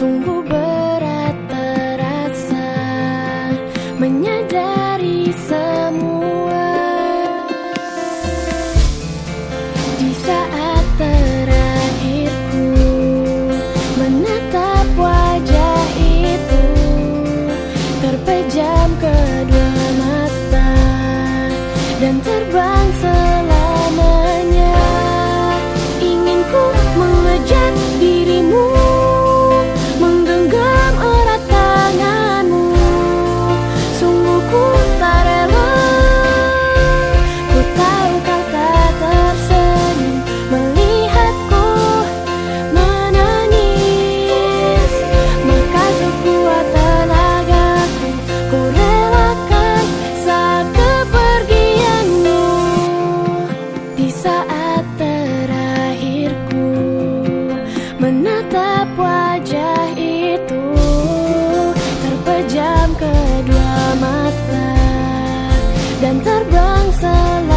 Sungguh berat terasa menyadari semua. Di saat terakhirku menatap wajah itu terpejam kedua mata dan ter menatap wajah itu terpejam kedua mata dan terbang selalu